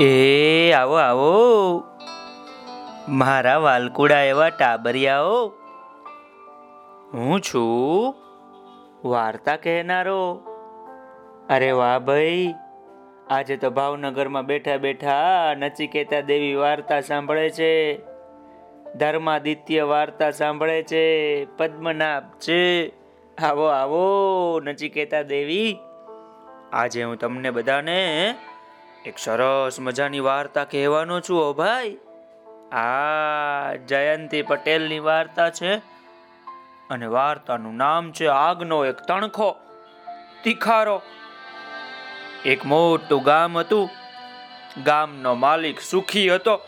એ, આવો આવો. મારા વાલકુડા એવા ટાબરિયાઓ. હું છું વાર્તા કહેનારો. અરે વાહ ભાઈ, આજે તો ભાવનગરમાં બેઠા બેઠા નચિકેતા દેવી વાર્તા સાંભળે છે. ધર્માદિત્ય વાર્તા સાંભળે છે. પદ્મનાભ છે. આવો આવો, નચિકેતા દેવી. આજે હું તમને બધાને એક સરસ મજાની વાર્તા કહેવાનો છું ઓ ભાઈ. આ જયંતી પટેલની વાર્તા છે અને વાર્તાનું નામ છે આગનો એક તણખો, તિખારો. એક મોટું ગામ હતું. ગામનો માલિક સુખી હતો.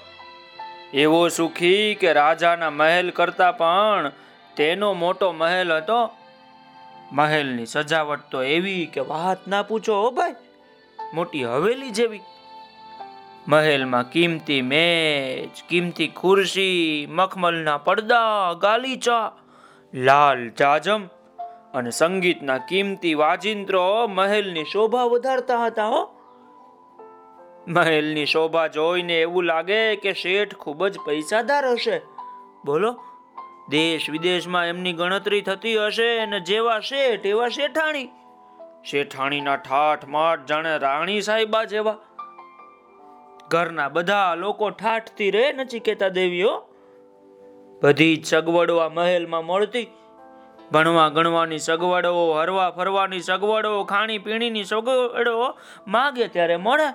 એવો સુખી કે રાજાના મહેલ કરતા પણ તેનો મોટો મહેલ હતો. મહેલની સજાવટ તો એવી કે વાત ના પૂછો ભાઈ. મોટી હવેલી જેવી મહેલમાં કિંમતી મેચ કિંમતી ખુરશી, મખમલના પડદા ગાલીચા લાલ જાજમ અને સંગીતના કિંમતી વાજિંત્રો મહેલની શોભા વધારતા હતા, હો. મહેલની શોભા જોઈને એવું લાગે કે શેઠ ખૂબ જ પૈસાદાર હશે. બોલો, દેશ વિદેશમાં એમની ગણતરી થતી હશે અને જેવા શેઠ એવા શેઠાણી. શેઠાણીના ઠાઠ, માઠ જાણે રાણી સાહેબા જેવા. ઘરના બધા લોકો ઠાઠથી રહે નચિકેતા દેવીઓ. બધી સગવડો આ મહેલમાં મળતી. ભણવા ગણવાની સગવડો, હરવા ફરવાની સગવડો, ખાણી પીણીની સગવડો માગે ત્યારે મળે.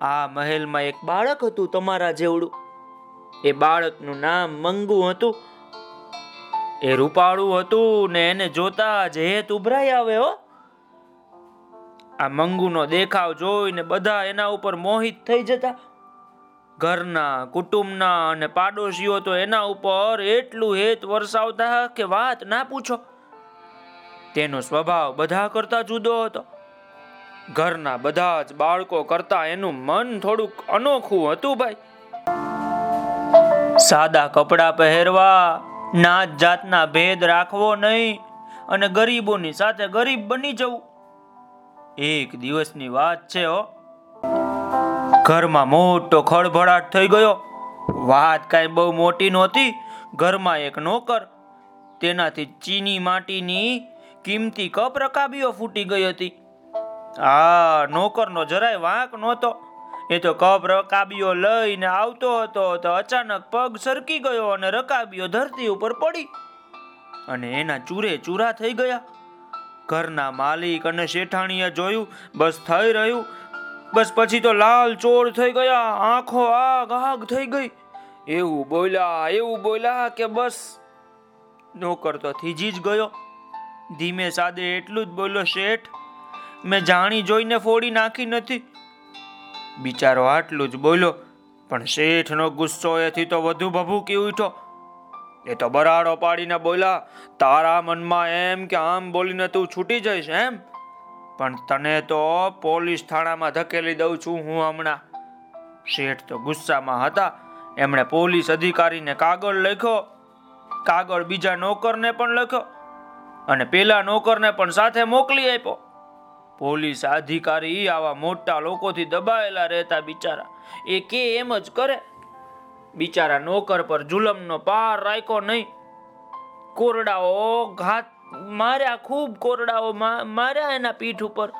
આ મહેલમાં એક બાળક હતું તમારા જેવડું. એ બાળકનું નામ મંગુ હતું. એ રૂપાળું હતું ને એને જોતા જ હેત ઉભરાઈ આવે હો. આ મંગુનો દેખાવ જોઈને બધા એના ઉપર મોહિત થઈ જતા. ઘરના, કુટુંબના અને પાડોશીઓ તો એના ઉપર એટલું હેત વરસાવતા કે વાત ના પૂછો. તેનો સ્વભાવ બધા કરતા જુદો હતો. ઘરના બધા જ બાળકો કરતા એનું મન થોડુંક અનોખું હતું ભાઈ. સાદા કપડાં પહેરવા, નાત જાતના ભેદ રાખવો નહીં અને ગરીબોની સાથે ગરીબ બની જવું. એક દિવસની વાત છે, હો. ઘરમાં મોટો ખળભળાટ થઈ ગયો. વાત કાંઈ બહુ મોટી નહોતી, ઘરમાં એક નોકર. તેનાથી ચીની માટીની કિંમતી કપ રકાબીઓ ફૂટી ગઈ હતી. આ નોકરનો જરાય વાંક નહોતો. એ તો કપ રકાબીઓ લઈને આવતો હતો તો અચાનક પગ સરકી ગયો અને રકાબીઓ ધરતી ઉપર પડી. અને એના ચૂરે ચૂરા થઈ ગયા. ઘરના માલિક અને શેઠાણીએ જોયું, બસ થઈ રહ્યું. બસ પછી તો લાલ ચોર થઈ ગયા, આંખો આગ આગ થઈ ગઈ. એવું બોલ્યા એવું બોલ્યા કે બસ નોકર તો થીજી જ ગયો. ધીમે સાદે એટલું જ બોલ્યો, શેઠ, મેં જાણી જોઈને ફોડી નાખી નથી. બિચારો આટલું જ બોલ્યો, પણ શેઠનો ગુસ્સો એથી તો વધુ ભભૂકી ઉઠ્યો. એ તો બરાડો પાડીને બોલ્યા, તારા મનમાં એમ કે આમ બોલીને તું છૂટી જઈશ, એમ? પણ તને તો પોલીસ થાણામાં ધકેલી દઉં છું હું હમણાં. શેઠ તો ગુસ્સામાં હતા, એમણે પોલીસ અધિકારીને કાગળ લખ્યો, કાગળ બીજા નોકરને પણ લખ્યો, અને પેલા નોકરને પણ સાથે મોકલી આપ્યો. પોલીસ અધિકારી આવા મોટા લોકોથી દબાયેલા રહેતા બિચારા, એ કે એમ જ કરે? બિચારા નોકર પર જુલમનો પાર રાખ્યો નહીં. કોરડાઓ ઘાત માર્યા, ખૂબ કોરડાઓ માર્યા એના પીઠ ઉપર.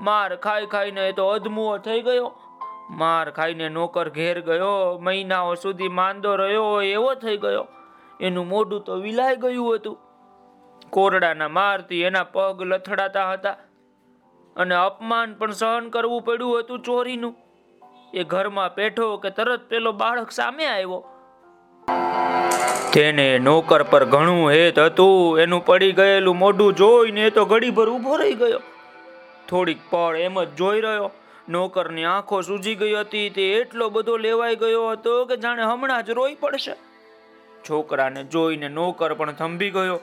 માર ખાઈ ખાઈને એ તો અધમુઓ થઈ ગયો. માર ખાઈને નોકર ઘેર ગયો, મહિનાઓ સુધી માંદો રહ્યો એવો થઈ ગયો. એનું મોઢું તો વિલાઈ ગયું હતું. કોરડાના મારથી એના પગ લથડાતા હતા. અને અપમાન પણ સહન કરવું પડ્યું હતું ચોરીનું. એ ઘરમાં પેઠો કે તરત પેલો બાળક સામે આવ્યો. તેને નોકર પર ઘણું હેત હતું, એનું પડી ગયેલું મોઢું જોઈને તો ઘડીભર ઊભો રહી ગયો. થોડીક પળ એમ જ જોઈ રહ્યો. નોકરની આંખો સૂજી ગઈ હતી, તે એટલો બધો લેવાઈ ગયો હતો કે જાણે હમણાં જ રોઈ પડશે. છોકરાને જોઈને નોકર પણ થંભી ગયો.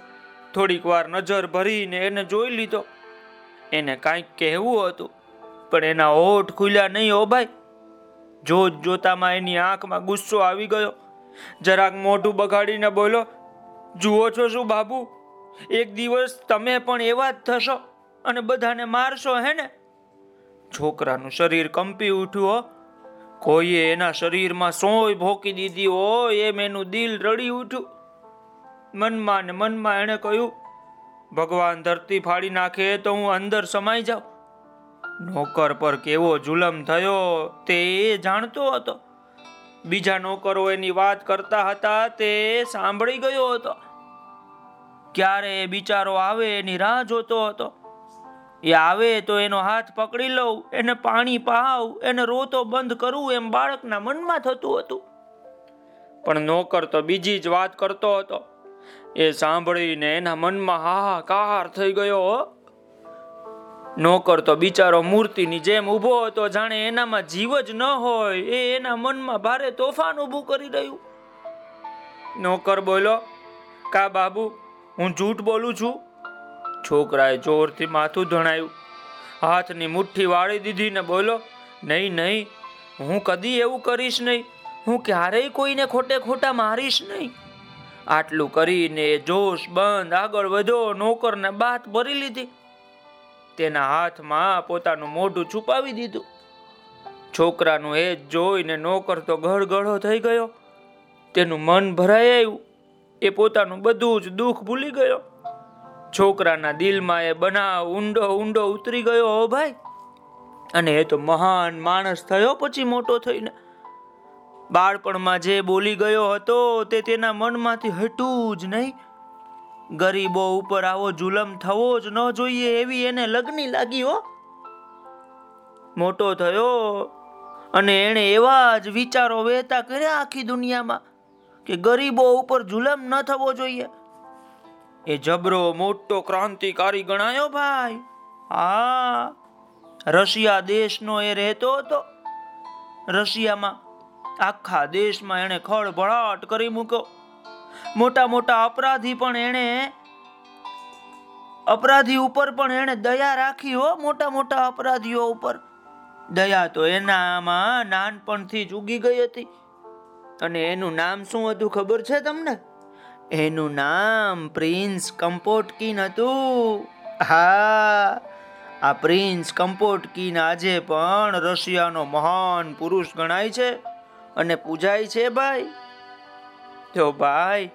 થોડીક વાર નજર ભરીને એને જોઈ લીધો. એને કાંઈક કહેવું હતું, પણ એના હોઠ ખુલ્યા નહીં હો ભાઈ જોત જોતામાં એની આંખમાં ગુસ્સો આવી ગયો. જરાક મોઢું બગાડીને બોલો, જુઓ છો શું બાબુ? એક દિવસ તમે પણ એવા જ થશો અને બધાને મારશો, હે ને? છોકરાનું શરીર કંપી ઉઠ્યું કોઈએ એના શરીરમાં સોય ભોકી દીધી હોય એમ એનું દિલ રડી ઉઠ્યું. મનમાં ને મનમાં એણે કહ્યું, ભગવાન ધરતી ફાડી નાખે તો હું અંદર સમાઈ જાઉં. નોકર પર કેવો જુલમ થયો તે જાણતો હતો. બીજા નોકરો એની વાત કરતા હતા તે સાંભળી ગયો હતો. ક્યારે બિચારો આવે એની રાહ જોતો હતો. એ આવે તો એનો હાથ પકડી લઉં, એને પાણી પાવ એને રોતો બંધ કરું એમ બાળકના મનમાં થતું હતું. પણ નોકર તો બીજી જ વાત કરતો હતો. એ સાંભળીને એના મનમાં હાહાકાર થઈ ગયો. નોકર તો બિચારો મૂર્તિની જેમ ઊભો હતો, જાણે એનામાં જીવ જ ન હોય. એ એના મનમાં ભારે તોફાન ઊભું કરી રહ્યું. નોકર બોલો, કા બાબુ, હું જૂઠ બોલું છું? છોકરાએ જોરથી માથું ધણાયું. હાથની મુઠ્ઠી વાળી દીધી ને બોલો, નહીં નહીં, હું કદી એવું કરીશ નહીં. હું ક્યારેય કોઈને ખોટે ખોટા મારીશ નહીં. આટલું કરીને જોશ બંધ. આગળ વધ્યો નોકરને બાત ભરી લીધી. તેના હાથમાં પોતાનું મોઢું છુપાવી દીધું. છોકરાનું એ જોઈને નોકર તો ગળગળો થઈ ગયો. તેનું મન ભરાઈ આવ્યું. એ પોતાનું બધું જ દુઃખ ભૂલી ગયો. છોકરાના દિલમાં એ બનાવ ઊંડો ઊંડો ઉતરી ગયો, હો ભાઈ. અને એ તો મહાન માણસ થયો પછી મોટો થઈને. બાળપણમાં જે બોલી ગયો હતો તે તેના મનમાંથી હટું જ નહીં. ગરીબો ઉપર આવો જુલમ થવો જ ન જોઈએ એવી એને લગ્ની લાગી હો. મોટો થયો અને એણે એવા જ વિચારો વહેતા કર્યા આખી દુનિયામાં કે ગરીબો ઉપર જુલમ ન થવો જોઈએ. એ જબરો મોટો ક્રાંતિકારી ગણાયો ભાઈ. હા, રશિયા દેશનો એ રહેતો હતો. રશિયામાં આખા દેશમાં એણે ખળભળાટ કરી મૂક્યો. મોટા મોટા અપરાધી પણ એણે અપરાધી ઉપર પણ એણે દયા રાખી હો, મોટા મોટા અપરાધીઓ ઉપર. દયા તો એનામાં નાનપણથી જ ઉગી ગઈ હતી. અને એનું નામ શું હતું ખબર છે તમને? એનું નામ પ્રિન્સ કમ્પોટકીન હતું. હા, આ પ્રિન્સ કંપોટકીન આજે પણ રશિયાનો મહાન પુરુષ ગણાય છે અને પૂજાય છે, ભાઈ. તો ભાઈ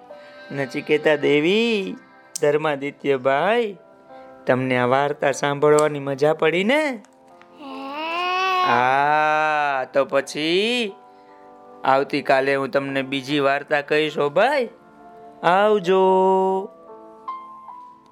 નચિકેતા દેવી ધર્માદિત્ય ભાઈ તમને આ વાર્તા સાંભળવાની મજા પડી ને? હા? તો પછી આવતીકાલે હું તમને બીજી વાર્તા કહીશ ભાઈ. આવજો.